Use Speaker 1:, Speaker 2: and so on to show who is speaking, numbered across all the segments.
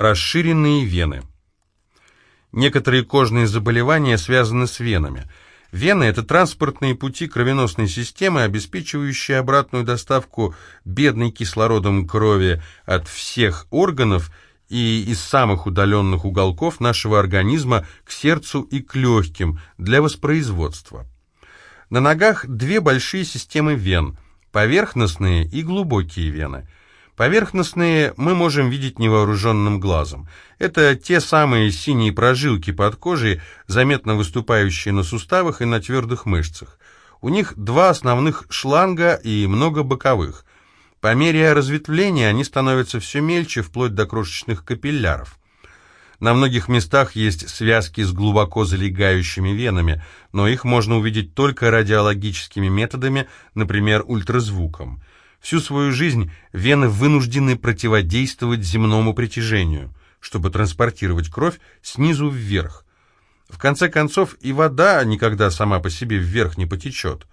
Speaker 1: Расширенные вены. Некоторые кожные заболевания связаны с венами. Вены – это транспортные пути кровеносной системы, обеспечивающие обратную доставку бедной кислородом крови от всех органов и из самых удаленных уголков нашего организма к сердцу и к легким для воспроизводства. На ногах две большие системы вен – поверхностные и глубокие вены – Поверхностные мы можем видеть невооруженным глазом. Это те самые синие прожилки под кожей, заметно выступающие на суставах и на твердых мышцах. У них два основных шланга и много боковых. По мере разветвления они становятся все мельче, вплоть до крошечных капилляров. На многих местах есть связки с глубоко залегающими венами, но их можно увидеть только радиологическими методами, например, ультразвуком. Всю свою жизнь вены вынуждены противодействовать земному притяжению, чтобы транспортировать кровь снизу вверх. В конце концов, и вода никогда сама по себе вверх не потечет.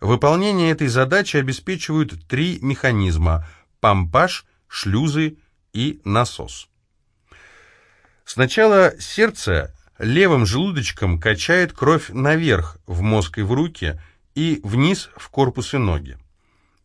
Speaker 1: Выполнение этой задачи обеспечивают три механизма – помпаж, шлюзы и насос. Сначала сердце левым желудочком качает кровь наверх, в мозг и в руки, и вниз в корпус и ноги.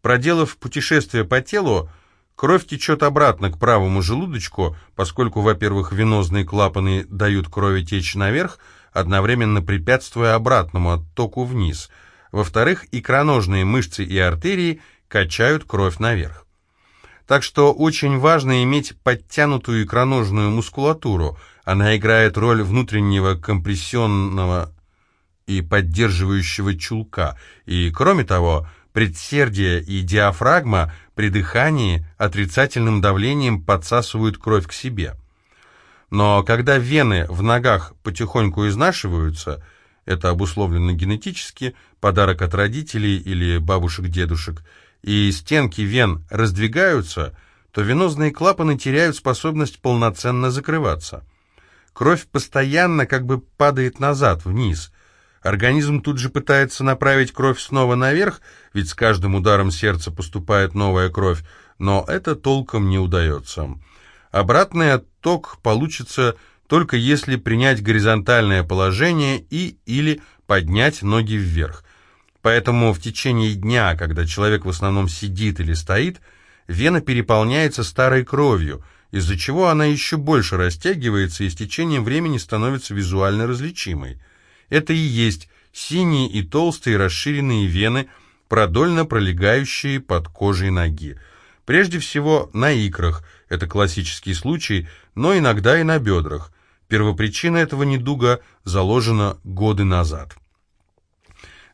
Speaker 1: Проделав путешествие по телу, кровь течет обратно к правому желудочку, поскольку, во-первых, венозные клапаны дают крови течь наверх, одновременно препятствуя обратному оттоку вниз. Во-вторых, икроножные мышцы и артерии качают кровь наверх. Так что очень важно иметь подтянутую икроножную мускулатуру. Она играет роль внутреннего компрессионного и поддерживающего чулка. И, кроме того, Предсердие и диафрагма при дыхании отрицательным давлением подсасывают кровь к себе. Но когда вены в ногах потихоньку изнашиваются, это обусловлено генетически, подарок от родителей или бабушек-дедушек, и стенки вен раздвигаются, то венозные клапаны теряют способность полноценно закрываться. Кровь постоянно как бы падает назад, вниз, Организм тут же пытается направить кровь снова наверх, ведь с каждым ударом сердца поступает новая кровь, но это толком не удается. Обратный отток получится только если принять горизонтальное положение и или поднять ноги вверх. Поэтому в течение дня, когда человек в основном сидит или стоит, вена переполняется старой кровью, из-за чего она еще больше растягивается и с течением времени становится визуально различимой. Это и есть синие и толстые расширенные вены, продольно пролегающие под кожей ноги. Прежде всего на икрах, это классический случай, но иногда и на бедрах. Первопричина этого недуга заложена годы назад.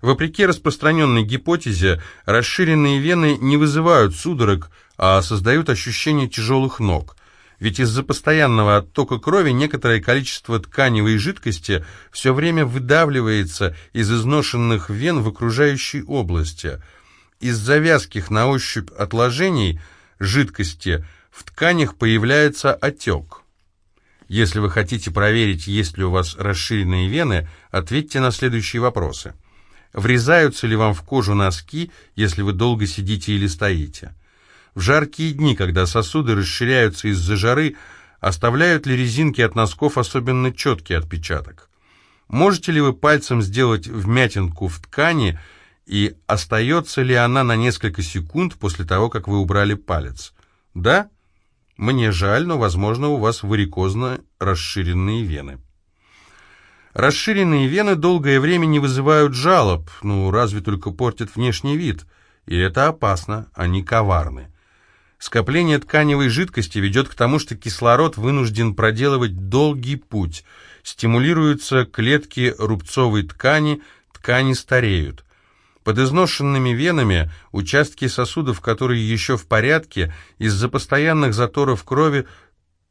Speaker 1: Вопреки распространенной гипотезе, расширенные вены не вызывают судорог, а создают ощущение тяжелых ног – ведь из-за постоянного оттока крови некоторое количество тканевой жидкости все время выдавливается из изношенных вен в окружающей области. Из-за вязких на ощупь отложений жидкости в тканях появляется отек. Если вы хотите проверить, есть ли у вас расширенные вены, ответьте на следующие вопросы. Врезаются ли вам в кожу носки, если вы долго сидите или стоите? В жаркие дни, когда сосуды расширяются из-за жары, оставляют ли резинки от носков особенно четкий отпечаток? Можете ли вы пальцем сделать вмятинку в ткани, и остается ли она на несколько секунд после того, как вы убрали палец? Да? Мне жаль, но, возможно, у вас варикозно расширенные вены. Расширенные вены долгое время не вызывают жалоб, ну, разве только портят внешний вид. И это опасно, они коварны. Скопление тканевой жидкости ведет к тому, что кислород вынужден проделывать долгий путь. Стимулируются клетки рубцовой ткани, ткани стареют. Под изношенными венами участки сосудов, которые еще в порядке, из-за постоянных заторов крови,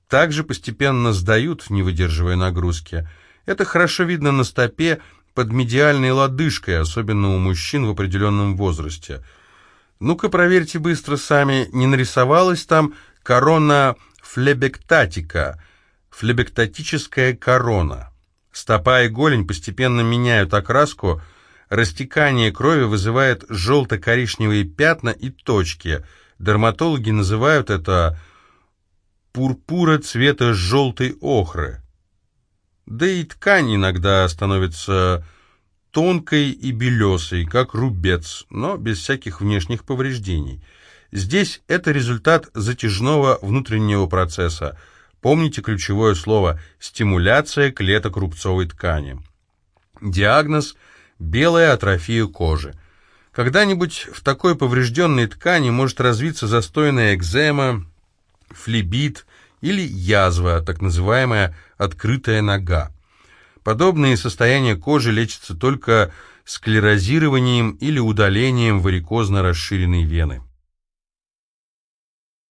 Speaker 1: также постепенно сдают, не выдерживая нагрузки. Это хорошо видно на стопе под медиальной лодыжкой, особенно у мужчин в определенном возрасте – ну-ка проверьте быстро сами, не нарисовалась там корона флебектатика, флебектатическая корона. Стопа и голень постепенно меняют окраску, растекание крови вызывает желто-коричневые пятна и точки. Дерматологи называют это пурпура цвета желтой охры. Да и ткань иногда становится тонкой и белесой, как рубец, но без всяких внешних повреждений. Здесь это результат затяжного внутреннего процесса. Помните ключевое слово «стимуляция клеток рубцовой ткани». Диагноз – белая атрофия кожи. Когда-нибудь в такой поврежденной ткани может развиться застойная экзема, флебит или язва, так называемая открытая нога. Подобные состояния кожи лечатся только склерозированием или удалением варикозно расширенной вены.